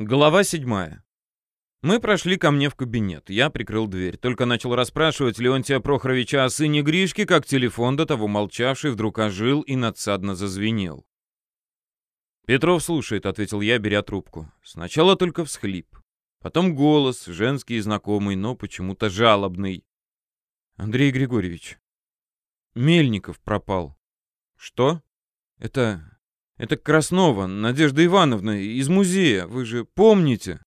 Глава седьмая. Мы прошли ко мне в кабинет. Я прикрыл дверь. Только начал расспрашивать Леонтия Прохоровича о сыне Гришки, как телефон до того молчавший вдруг ожил и надсадно зазвенел. «Петров слушает», — ответил я, беря трубку. Сначала только всхлип. Потом голос, женский и знакомый, но почему-то жалобный. «Андрей Григорьевич, Мельников пропал». «Что?» «Это... Это Краснова, Надежда Ивановна, из музея, вы же помните?»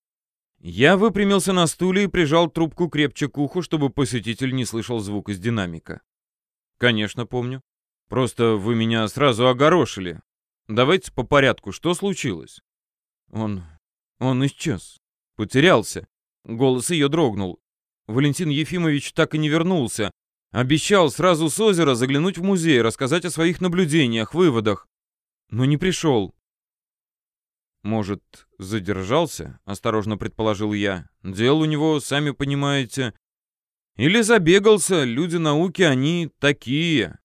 Я выпрямился на стуле и прижал трубку крепче к уху, чтобы посетитель не слышал звук из динамика. «Конечно, помню. Просто вы меня сразу огорошили. Давайте по порядку, что случилось?» «Он... он исчез. Потерялся». Голос ее дрогнул. Валентин Ефимович так и не вернулся. Обещал сразу с озера заглянуть в музей, рассказать о своих наблюдениях, выводах но не пришел. «Может, задержался?» — осторожно предположил я. «Дел у него, сами понимаете. Или забегался, люди науки, они такие».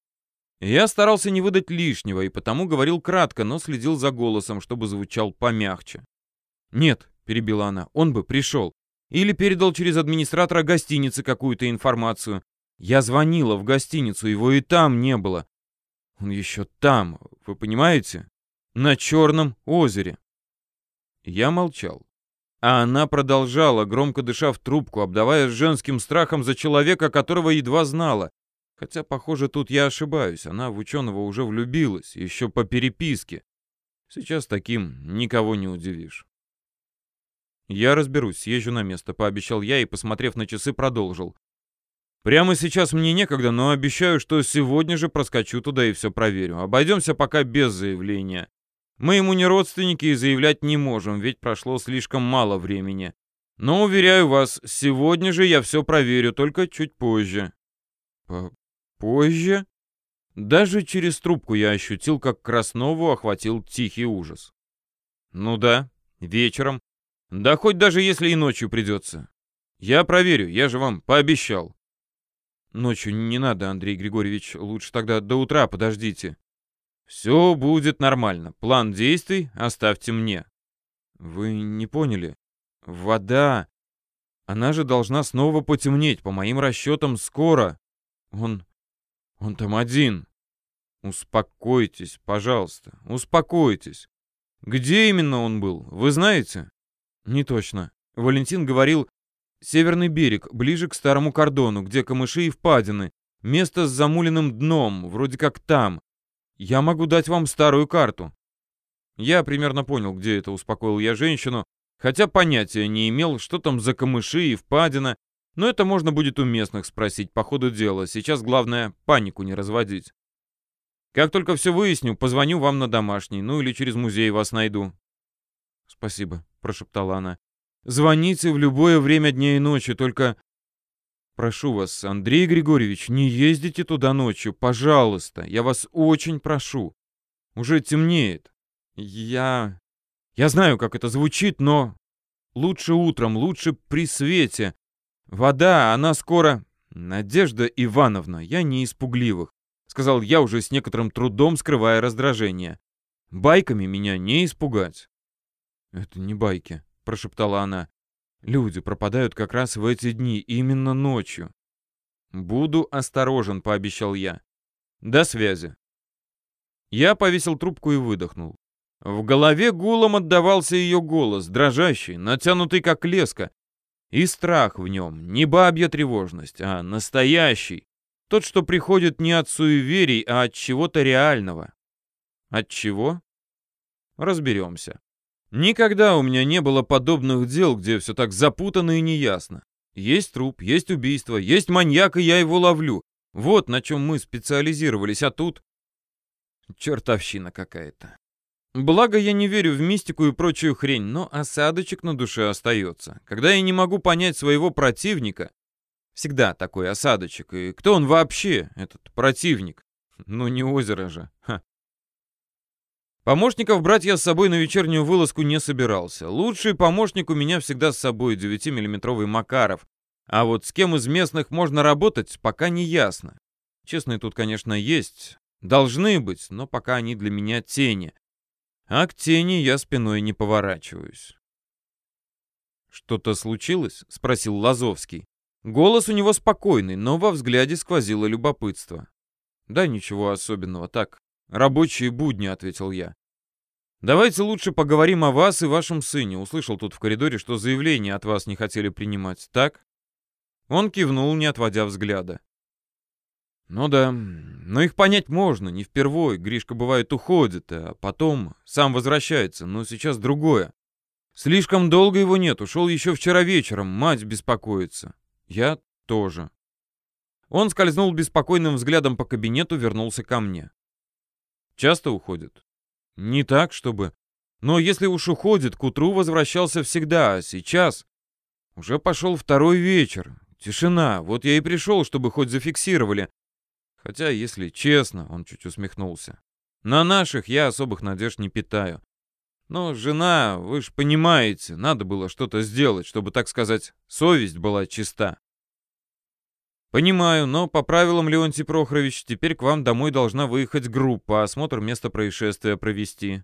Я старался не выдать лишнего, и потому говорил кратко, но следил за голосом, чтобы звучал помягче. «Нет», — перебила она, — «он бы пришел. Или передал через администратора гостиницы какую-то информацию. Я звонила в гостиницу, его и там не было. Он еще там, вы понимаете? На Черном озере. Я молчал. А она продолжала, громко дыша в трубку, обдавая женским страхом за человека, которого едва знала. Хотя, похоже, тут я ошибаюсь. Она в ученого уже влюбилась, еще по переписке. Сейчас таким никого не удивишь. «Я разберусь, съезжу на место», — пообещал я и, посмотрев на часы, продолжил. Прямо сейчас мне некогда, но обещаю, что сегодня же проскочу туда и все проверю. Обойдемся пока без заявления. Мы ему не родственники и заявлять не можем, ведь прошло слишком мало времени. Но, уверяю вас, сегодня же я все проверю, только чуть позже. По позже? Даже через трубку я ощутил, как Краснову охватил тихий ужас. Ну да, вечером. Да хоть даже если и ночью придется. Я проверю, я же вам пообещал. Ночью не надо, Андрей Григорьевич. Лучше тогда до утра подождите. Все будет нормально. План действий оставьте мне. Вы не поняли? Вода. Она же должна снова потемнеть. По моим расчетам, скоро. Он... он там один. Успокойтесь, пожалуйста. Успокойтесь. Где именно он был, вы знаете? Не точно. Валентин говорил, Северный берег, ближе к старому кордону, где камыши и впадины. Место с замуленным дном, вроде как там. Я могу дать вам старую карту». Я примерно понял, где это, успокоил я женщину, хотя понятия не имел, что там за камыши и впадина, но это можно будет у местных спросить по ходу дела. Сейчас главное панику не разводить. Как только все выясню, позвоню вам на домашний, ну или через музей вас найду. «Спасибо», — прошептала она. Звоните в любое время дня и ночи, только... Прошу вас, Андрей Григорьевич, не ездите туда ночью, пожалуйста. Я вас очень прошу. Уже темнеет. Я... Я знаю, как это звучит, но... Лучше утром, лучше при свете. Вода, она скоро... Надежда Ивановна, я не испугливых. Сказал я уже с некоторым трудом, скрывая раздражение. Байками меня не испугать. Это не байки прошептала она. «Люди пропадают как раз в эти дни, именно ночью». «Буду осторожен», — пообещал я. «До связи». Я повесил трубку и выдохнул. В голове гулом отдавался ее голос, дрожащий, натянутый как леска. И страх в нем, не бабья тревожность, а настоящий. Тот, что приходит не от суеверий, а от чего-то реального. От чего? Разберемся. Никогда у меня не было подобных дел, где все так запутанно и неясно. Есть труп, есть убийство, есть маньяк, и я его ловлю. Вот на чем мы специализировались, а тут... Чертовщина какая-то. Благо, я не верю в мистику и прочую хрень, но осадочек на душе остается. Когда я не могу понять своего противника, всегда такой осадочек. И кто он вообще, этот противник? Ну, не озеро же. Ха. Помощников брать я с собой на вечернюю вылазку не собирался. Лучший помощник у меня всегда с собой 9-миллиметровый Макаров. А вот с кем из местных можно работать, пока не ясно. Честные тут, конечно, есть. Должны быть, но пока они для меня тени. А к тени я спиной не поворачиваюсь. «Что-то случилось?» — спросил Лазовский. Голос у него спокойный, но во взгляде сквозило любопытство. «Да ничего особенного, так, рабочие будни», — ответил я. «Давайте лучше поговорим о вас и вашем сыне. Услышал тут в коридоре, что заявление от вас не хотели принимать, так?» Он кивнул, не отводя взгляда. «Ну да, но их понять можно, не впервой. Гришка, бывает, уходит, а потом сам возвращается, но сейчас другое. Слишком долго его нет, ушел еще вчера вечером, мать беспокоится. Я тоже». Он скользнул беспокойным взглядом по кабинету, вернулся ко мне. «Часто уходит?» «Не так, чтобы...» «Но если уж уходит, к утру возвращался всегда, а сейчас...» «Уже пошел второй вечер. Тишина. Вот я и пришел, чтобы хоть зафиксировали. Хотя, если честно, он чуть усмехнулся. На наших я особых надежд не питаю. Но жена, вы ж понимаете, надо было что-то сделать, чтобы, так сказать, совесть была чиста. Понимаю, но по правилам, Леонтий Прохорович, теперь к вам домой должна выехать группа, осмотр места происшествия провести.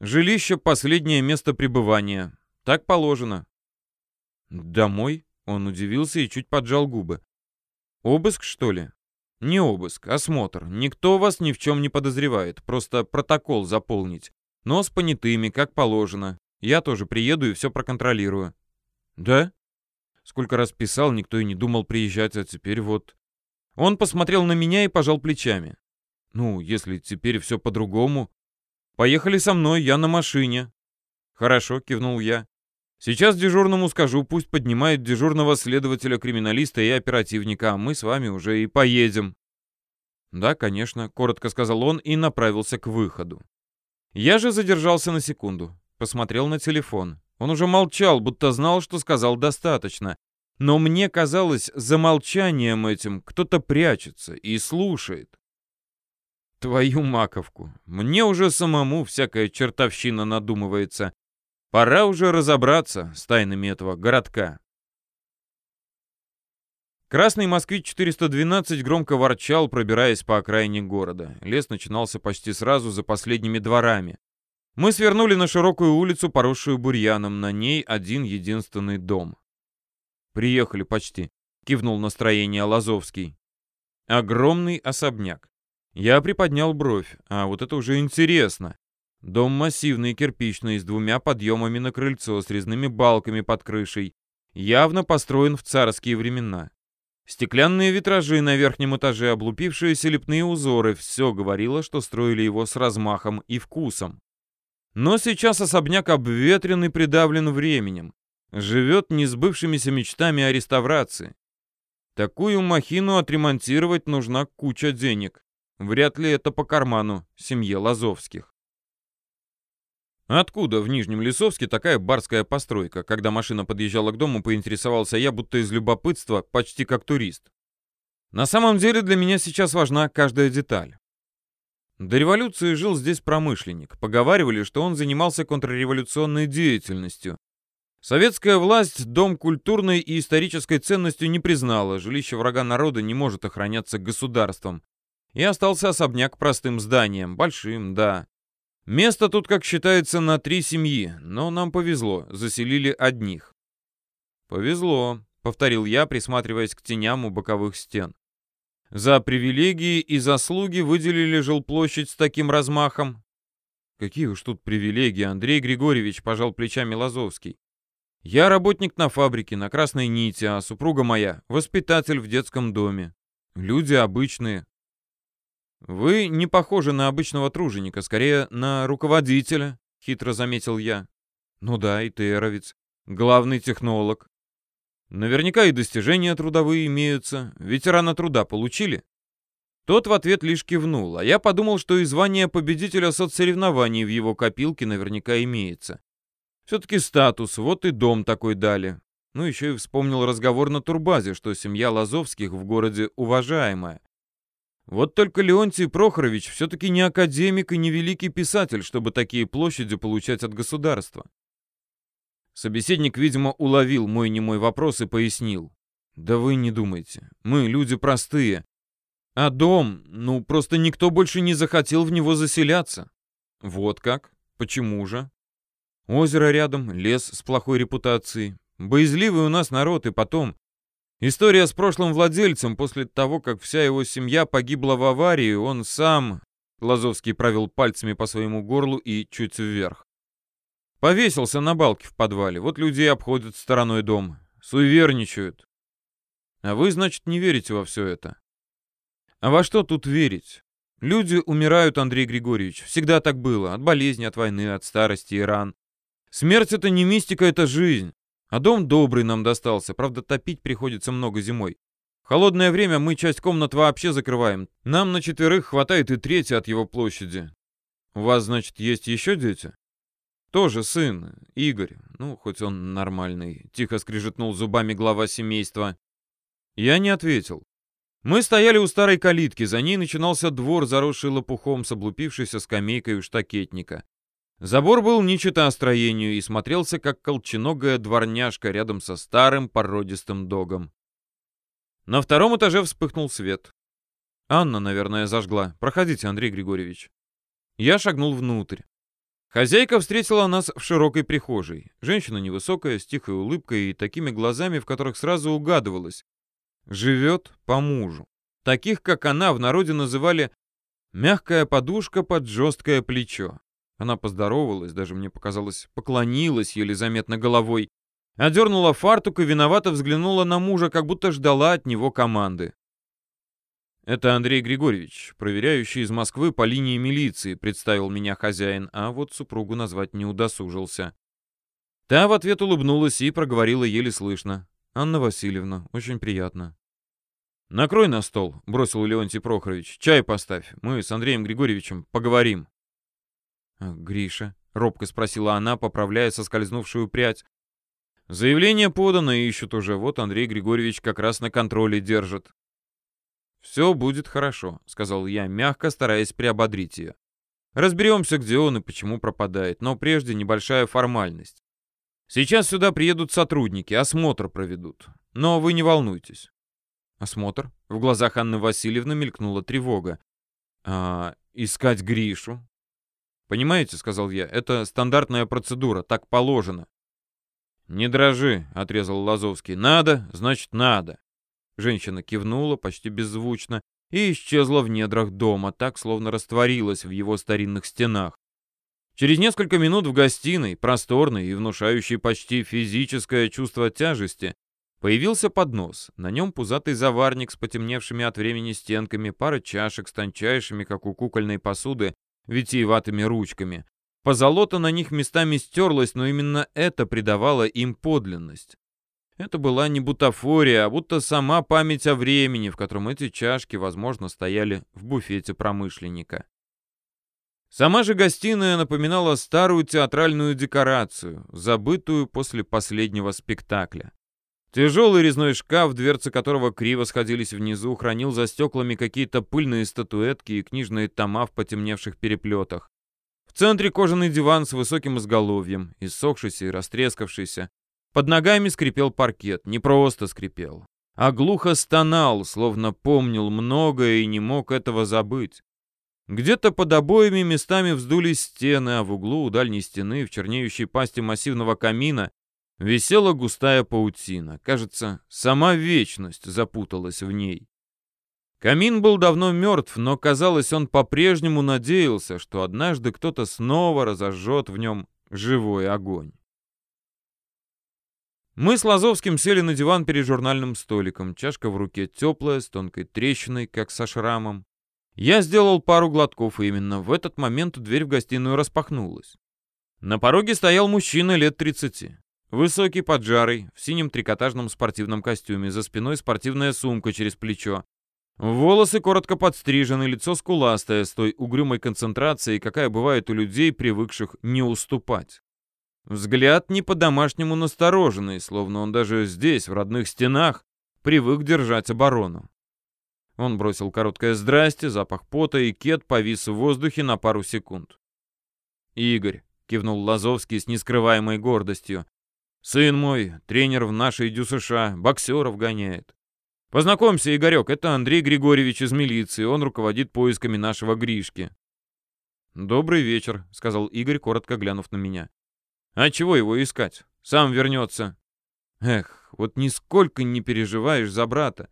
Жилище — последнее место пребывания. Так положено. Домой? Он удивился и чуть поджал губы. Обыск, что ли? Не обыск, осмотр. Никто вас ни в чем не подозревает. Просто протокол заполнить. Но с понятыми, как положено. Я тоже приеду и все проконтролирую. Да? Сколько раз писал, никто и не думал приезжать, а теперь вот... Он посмотрел на меня и пожал плечами. Ну, если теперь все по-другому... Поехали со мной, я на машине. Хорошо, кивнул я. Сейчас дежурному скажу, пусть поднимает дежурного следователя-криминалиста и оперативника, а мы с вами уже и поедем». «Да, конечно», — коротко сказал он и направился к выходу. Я же задержался на секунду, посмотрел на телефон. Он уже молчал, будто знал, что сказал достаточно. Но мне казалось, за молчанием этим кто-то прячется и слушает. Твою маковку. Мне уже самому всякая чертовщина надумывается. Пора уже разобраться с тайнами этого городка. Красный «Москвич-412» громко ворчал, пробираясь по окраине города. Лес начинался почти сразу за последними дворами. Мы свернули на широкую улицу, поросшую бурьяном. На ней один единственный дом. «Приехали почти», — кивнул настроение Лазовский. Огромный особняк. Я приподнял бровь. А вот это уже интересно. Дом массивный, кирпичный, с двумя подъемами на крыльцо, с резными балками под крышей. Явно построен в царские времена. Стеклянные витражи на верхнем этаже, облупившиеся лепные узоры — все говорило, что строили его с размахом и вкусом. Но сейчас особняк обветрен и придавлен временем. Живет несбывшимися мечтами о реставрации. Такую махину отремонтировать нужна куча денег. Вряд ли это по карману семье Лазовских. Откуда в Нижнем Лесовске такая барская постройка? Когда машина подъезжала к дому, поинтересовался я, будто из любопытства, почти как турист. На самом деле для меня сейчас важна каждая деталь. До революции жил здесь промышленник. Поговаривали, что он занимался контрреволюционной деятельностью. Советская власть дом культурной и исторической ценностью не признала, жилище врага народа не может охраняться государством. И остался особняк простым зданием, большим, да, Место тут, как считается, на три семьи, но нам повезло, заселили одних. Повезло, повторил я, присматриваясь к теням у боковых стен. За привилегии и заслуги выделили жилплощадь с таким размахом. Какие уж тут привилегии, Андрей Григорьевич, пожал плечами Лазовский. Я работник на фабрике, на красной нити, а супруга моя — воспитатель в детском доме. Люди обычные, «Вы не похожи на обычного труженика, скорее на руководителя», — хитро заметил я. «Ну да, и ты, Эровец, главный технолог. Наверняка и достижения трудовые имеются. Ветерана труда получили?» Тот в ответ лишь кивнул, а я подумал, что и звание победителя соцсоревнований в его копилке наверняка имеется. Все-таки статус, вот и дом такой дали. Ну, еще и вспомнил разговор на турбазе, что семья Лазовских в городе уважаемая. Вот только Леонтий Прохорович все-таки не академик и не великий писатель, чтобы такие площади получать от государства. Собеседник, видимо, уловил мой немой вопрос и пояснил. «Да вы не думайте. Мы люди простые. А дом, ну, просто никто больше не захотел в него заселяться». «Вот как? Почему же?» «Озеро рядом, лес с плохой репутацией. Боязливый у нас народ, и потом... История с прошлым владельцем, после того, как вся его семья погибла в аварии, он сам... Лазовский провел пальцами по своему горлу и чуть вверх. Повесился на балке в подвале. Вот людей обходят стороной дом. Суеверничают. А вы, значит, не верите во все это? А во что тут верить? Люди умирают, Андрей Григорьевич. Всегда так было. От болезни, от войны, от старости и ран. Смерть — это не мистика, это жизнь. А дом добрый нам достался. Правда, топить приходится много зимой. В холодное время мы часть комнат вообще закрываем. Нам на четверых хватает и трети от его площади. У вас, значит, есть еще дети? Тоже сын, Игорь. Ну, хоть он нормальный. Тихо скрижетнул зубами глава семейства. Я не ответил. Мы стояли у старой калитки, за ней начинался двор, заросший лопухом с облупившейся скамейкой у штакетника. Забор был не чета строению и смотрелся, как колченогая дворняжка рядом со старым породистым догом. На втором этаже вспыхнул свет. Анна, наверное, зажгла. Проходите, Андрей Григорьевич. Я шагнул внутрь. Хозяйка встретила нас в широкой прихожей. Женщина невысокая, с тихой улыбкой и такими глазами, в которых сразу угадывалось. Живет по мужу. Таких, как она, в народе называли «мягкая подушка под жесткое плечо». Она поздоровалась, даже мне показалось, поклонилась еле заметно головой, одернула фартук и виновато взглянула на мужа, как будто ждала от него команды. «Это Андрей Григорьевич, проверяющий из Москвы по линии милиции», представил меня хозяин, а вот супругу назвать не удосужился. Та в ответ улыбнулась и проговорила еле слышно. «Анна Васильевна, очень приятно». «Накрой на стол», — бросил Леонтий Прохорович. «Чай поставь, мы с Андреем Григорьевичем поговорим». «А «Гриша?» — робко спросила она, поправляя соскользнувшую прядь. «Заявление подано, ищут уже. Вот Андрей Григорьевич как раз на контроле держит». «Все будет хорошо», — сказал я, мягко стараясь приободрить ее. «Разберемся, где он и почему пропадает, но прежде небольшая формальность. Сейчас сюда приедут сотрудники, осмотр проведут. Но вы не волнуйтесь. Осмотр? В глазах Анны Васильевны мелькнула тревога. А, искать Гришу? Понимаете, сказал я, это стандартная процедура, так положено. Не дрожи, отрезал Лазовский. Надо, значит надо. Женщина кивнула почти беззвучно и исчезла в недрах дома, так словно растворилась в его старинных стенах. Через несколько минут в гостиной, просторной и внушающей почти физическое чувство тяжести, появился поднос. На нем пузатый заварник с потемневшими от времени стенками, пара чашек с тончайшими, как у кукольной посуды, витиеватыми ручками. Позолота на них местами стерлась, но именно это придавало им подлинность. Это была не бутафория, а будто сама память о времени, в котором эти чашки, возможно, стояли в буфете промышленника. Сама же гостиная напоминала старую театральную декорацию, забытую после последнего спектакля. Тяжелый резной шкаф, дверцы которого криво сходились внизу, хранил за стеклами какие-то пыльные статуэтки и книжные тома в потемневших переплетах. В центре кожаный диван с высоким изголовьем, иссохшийся и растрескавшийся. Под ногами скрипел паркет, не просто скрипел, а глухо стонал, словно помнил многое и не мог этого забыть. Где-то под обоими местами вздулись стены, а в углу у дальней стены, в чернеющей пасти массивного камина, висела густая паутина. Кажется, сама вечность запуталась в ней. Камин был давно мертв, но, казалось, он по-прежнему надеялся, что однажды кто-то снова разожжет в нем живой огонь. Мы с Лазовским сели на диван перед журнальным столиком. Чашка в руке теплая, с тонкой трещиной, как со шрамом. Я сделал пару глотков, и именно в этот момент дверь в гостиную распахнулась. На пороге стоял мужчина лет 30. Высокий, поджарый, в синем трикотажном спортивном костюме, за спиной спортивная сумка через плечо. Волосы коротко подстрижены, лицо скуластое, с той угрюмой концентрацией, какая бывает у людей, привыкших не уступать. Взгляд не по-домашнему настороженный, словно он даже здесь, в родных стенах, привык держать оборону. Он бросил короткое «здрасте», запах пота, и кет повис в воздухе на пару секунд. «Игорь», — кивнул Лазовский с нескрываемой гордостью, — «сын мой, тренер в нашей ДЮСШ, боксеров гоняет. Познакомься, Игорек, это Андрей Григорьевич из милиции, он руководит поисками нашего Гришки». «Добрый вечер», — сказал Игорь, коротко глянув на меня. «А чего его искать? Сам вернется». Эх, вот нисколько не переживаешь за брата.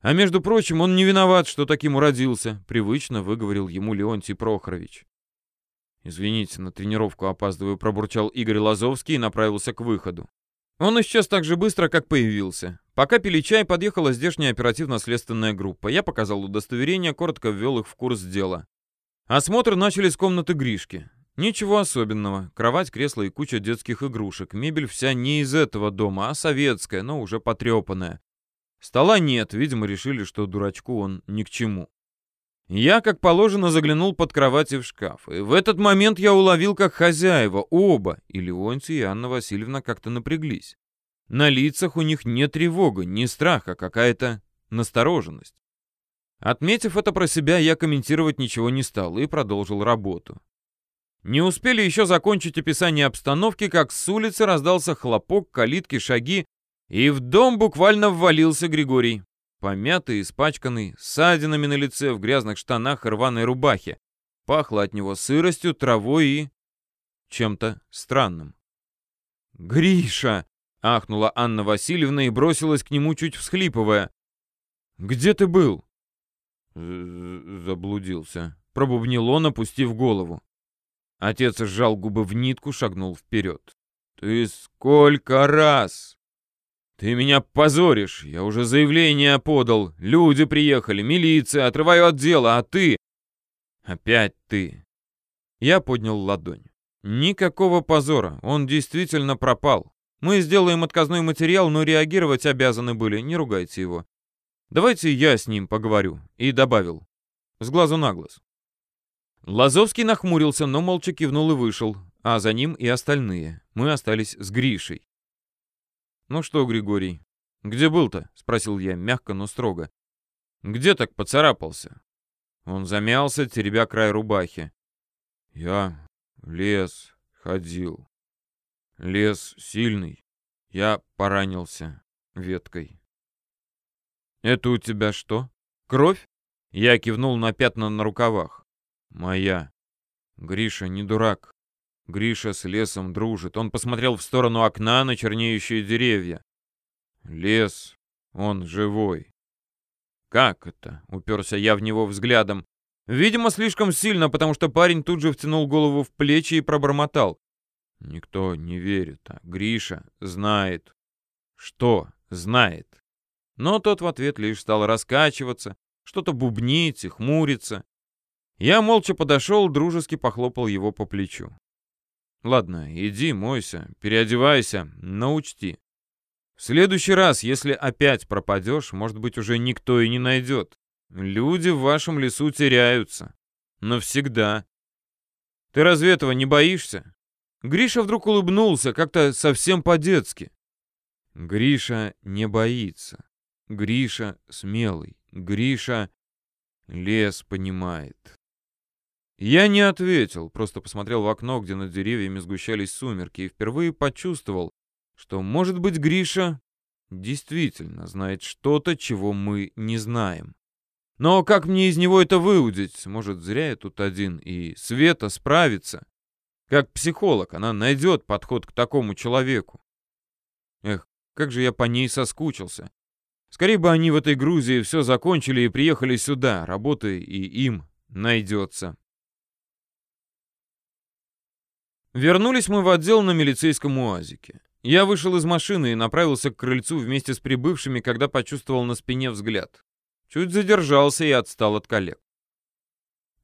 А между прочим, он не виноват, что таким уродился, привычно выговорил ему Леонтий Прохорович. Извините, на тренировку опаздываю, пробурчал Игорь Лазовский и направился к выходу. Он исчез так же быстро, как появился. Пока пили чай, подъехала здешняя оперативно-следственная группа. Я показал удостоверение, коротко ввел их в курс дела. Осмотр начали с комнаты Гришки. Ничего особенного. Кровать, кресло и куча детских игрушек. Мебель вся не из этого дома, а советская, но уже потрепанная. Стола нет, видимо, решили, что дурачку он ни к чему. Я, как положено, заглянул под кровать и в шкаф. И в этот момент я уловил, как хозяева, оба, и Леонтий, и Анна Васильевна как-то напряглись. На лицах у них не тревога, не страх, а какая-то настороженность. Отметив это про себя, я комментировать ничего не стал и продолжил работу. Не успели еще закончить описание обстановки, как с улицы раздался хлопок, калитки, шаги, и в дом буквально ввалился Григорий. Помятый, испачканный, с ссадинами на лице, в грязных штанах и рваной рубахе. Пахло от него сыростью, травой и... чем-то странным. «Гриша!» — ахнула Анна Васильевна и бросилась к нему, чуть всхлипывая. «Где ты был?» «Заблудился», — пробубнил он, опустив голову. Отец сжал губы в нитку, шагнул вперед. «Ты сколько раз?» «Ты меня позоришь! Я уже заявление подал. Люди приехали, милиция, отрываю от дела, а ты...» «Опять ты!» Я поднял ладонь. «Никакого позора, он действительно пропал. Мы сделаем отказной материал, но реагировать обязаны были, не ругайте его. Давайте я с ним поговорю». И добавил. С глазу на глаз. Лазовский нахмурился, но молча кивнул и вышел, а за ним и остальные. Мы остались с Гришей. «Ну что, Григорий, где был-то?» — спросил я, мягко, но строго. «Где так поцарапался?» Он замялся, теребя край рубахи. «Я лес ходил. Лес сильный. Я поранился веткой». «Это у тебя что? Кровь?» Я кивнул на пятна на рукавах. «Моя. Гриша не дурак. Гриша с лесом дружит. Он посмотрел в сторону окна на чернеющие деревья. Лес, он живой. Как это? Уперся я в него взглядом. Видимо, слишком сильно, потому что парень тут же втянул голову в плечи и пробормотал. Никто не верит, а Гриша знает. Что знает? Но тот в ответ лишь стал раскачиваться, что-то бубнить и хмуриться. Я молча подошел, дружески похлопал его по плечу. Ладно, иди, мойся, переодевайся, но учти. В следующий раз, если опять пропадешь, может быть, уже никто и не найдет. Люди в вашем лесу теряются. Навсегда. Ты разве этого не боишься? Гриша вдруг улыбнулся, как-то совсем по-детски. Гриша не боится. Гриша смелый. Гриша лес понимает. Я не ответил, просто посмотрел в окно, где над деревьями сгущались сумерки, и впервые почувствовал, что, может быть, Гриша действительно знает что-то, чего мы не знаем. Но как мне из него это выудить? Может, зря я тут один, и Света справится. Как психолог, она найдет подход к такому человеку. Эх, как же я по ней соскучился. Скорее бы они в этой Грузии все закончили и приехали сюда, работы и им найдется. Вернулись мы в отдел на милицейском УАЗике. Я вышел из машины и направился к крыльцу вместе с прибывшими, когда почувствовал на спине взгляд. Чуть задержался и отстал от коллег.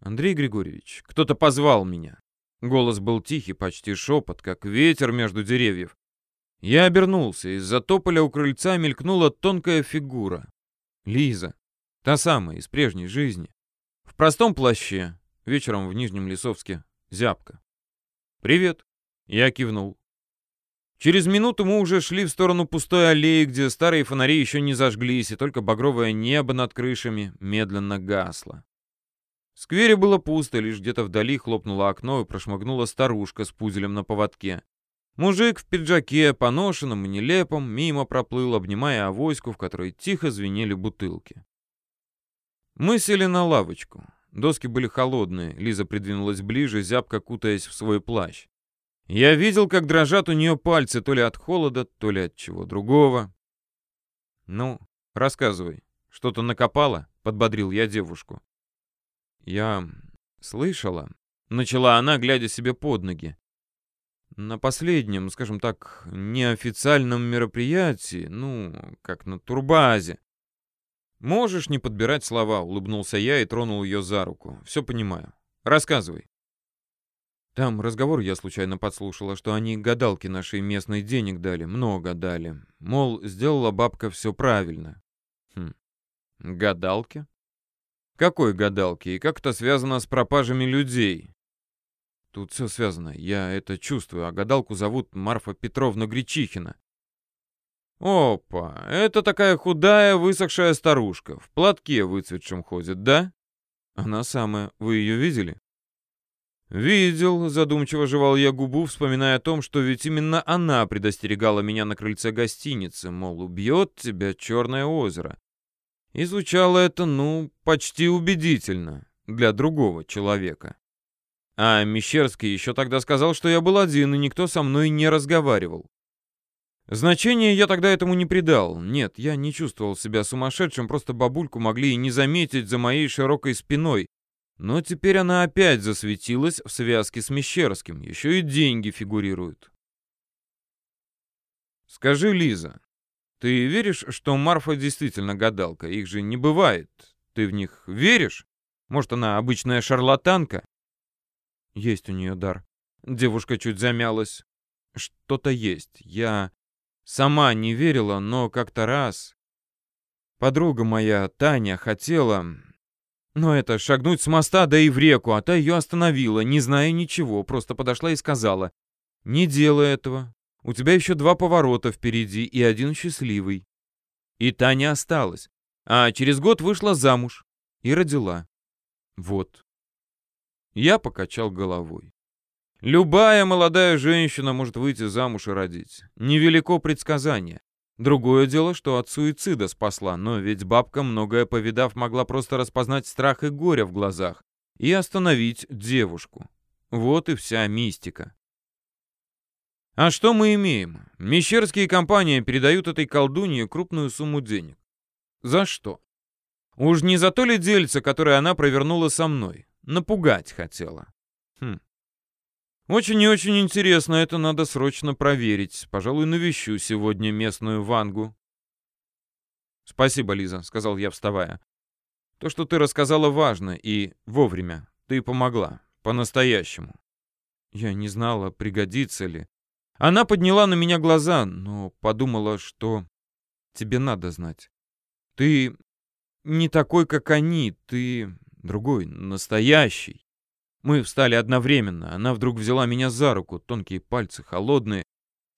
«Андрей Григорьевич, кто-то позвал меня». Голос был тихий, почти шепот, как ветер между деревьев. Я обернулся, из-за тополя у крыльца мелькнула тонкая фигура. Лиза, та самая, из прежней жизни. В простом плаще, вечером в Нижнем Лесовске, зябко. «Привет!» Я кивнул. Через минуту мы уже шли в сторону пустой аллеи, где старые фонари еще не зажглись, и только багровое небо над крышами медленно гасло. В сквере было пусто, лишь где-то вдали хлопнуло окно и прошмыгнула старушка с пузелем на поводке. Мужик в пиджаке, поношенном и нелепом, мимо проплыл, обнимая авоську, в которой тихо звенели бутылки. Мы сели на лавочку. Доски были холодные, Лиза придвинулась ближе, зябко кутаясь в свой плащ. Я видел, как дрожат у нее пальцы то ли от холода, то ли от чего другого. «Ну, рассказывай, что-то накопало?» — подбодрил я девушку. «Я слышала», — начала она, глядя себе под ноги. «На последнем, скажем так, неофициальном мероприятии, ну, как на турбазе, «Можешь не подбирать слова», — улыбнулся я и тронул ее за руку. «Все понимаю. Рассказывай». Там разговор я случайно подслушала, что они гадалки нашей местной денег дали, много дали. Мол, сделала бабка все правильно. Хм. Гадалки? Какой гадалки? И как это связано с пропажами людей? Тут все связано, я это чувствую, а гадалку зовут Марфа Петровна Гречихина. «Опа, это такая худая, высохшая старушка, в платке выцветшем ходит, да?» «Она самая. Вы ее видели?» «Видел», — задумчиво жевал я губу, вспоминая о том, что ведь именно она предостерегала меня на крыльце гостиницы, мол, убьет тебя Черное озеро. И звучало это, ну, почти убедительно для другого человека. А Мещерский еще тогда сказал, что я был один, и никто со мной не разговаривал. Значения я тогда этому не придал. Нет, я не чувствовал себя сумасшедшим, просто бабульку могли и не заметить за моей широкой спиной. Но теперь она опять засветилась в связке с Мещерским. Еще и деньги фигурируют. Скажи, Лиза, ты веришь, что Марфа действительно гадалка? Их же не бывает. Ты в них веришь? Может, она обычная шарлатанка? Есть у нее дар. Девушка чуть замялась. Что-то есть. Я Сама не верила, но как-то раз... Подруга моя, Таня, хотела... Но это, шагнуть с моста, да и в реку, а та ее остановила, не зная ничего, просто подошла и сказала, «Не делай этого, у тебя еще два поворота впереди и один счастливый». И Таня осталась, а через год вышла замуж и родила. Вот. Я покачал головой. Любая молодая женщина может выйти замуж и родить. Невелико предсказание. Другое дело, что от суицида спасла, но ведь бабка, многое повидав, могла просто распознать страх и горе в глазах и остановить девушку. Вот и вся мистика. А что мы имеем? Мещерские компании передают этой колдунье крупную сумму денег. За что? Уж не за то ли дельце, которое она провернула со мной? Напугать хотела. Очень и очень интересно, это надо срочно проверить. Пожалуй, навещу сегодня местную Вангу. Спасибо, Лиза, сказал я, вставая. То, что ты рассказала, важно и вовремя. Ты помогла. По-настоящему. Я не знала, пригодится ли. Она подняла на меня глаза, но подумала, что тебе надо знать. Ты не такой, как они, ты другой, настоящий. Мы встали одновременно. Она вдруг взяла меня за руку, тонкие пальцы, холодные.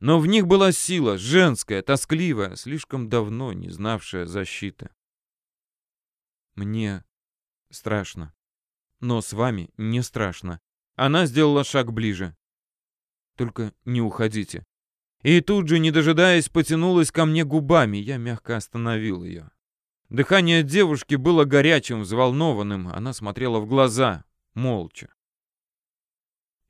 Но в них была сила, женская, тоскливая, слишком давно не знавшая защиты. Мне страшно. Но с вами не страшно. Она сделала шаг ближе. Только не уходите. И тут же, не дожидаясь, потянулась ко мне губами. Я мягко остановил ее. Дыхание девушки было горячим, взволнованным. Она смотрела в глаза, молча.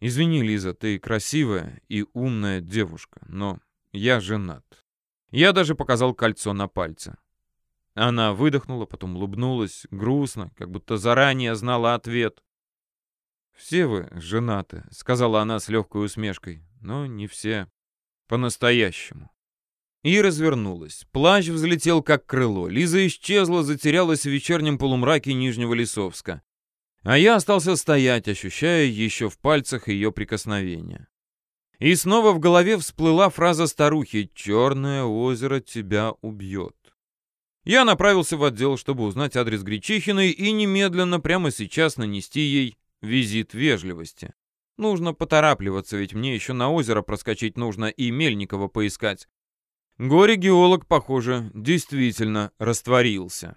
«Извини, Лиза, ты красивая и умная девушка, но я женат». Я даже показал кольцо на пальце. Она выдохнула, потом улыбнулась, грустно, как будто заранее знала ответ. «Все вы женаты», — сказала она с легкой усмешкой, «но не все по-настоящему». И развернулась. Плащ взлетел, как крыло. Лиза исчезла, затерялась в вечернем полумраке Нижнего Лесовска. А я остался стоять, ощущая еще в пальцах ее прикосновения. И снова в голове всплыла фраза старухи «Черное озеро тебя убьет». Я направился в отдел, чтобы узнать адрес Гречихиной и немедленно прямо сейчас нанести ей визит вежливости. Нужно поторапливаться, ведь мне еще на озеро проскочить нужно и Мельникова поискать. Горе-геолог, похоже, действительно растворился.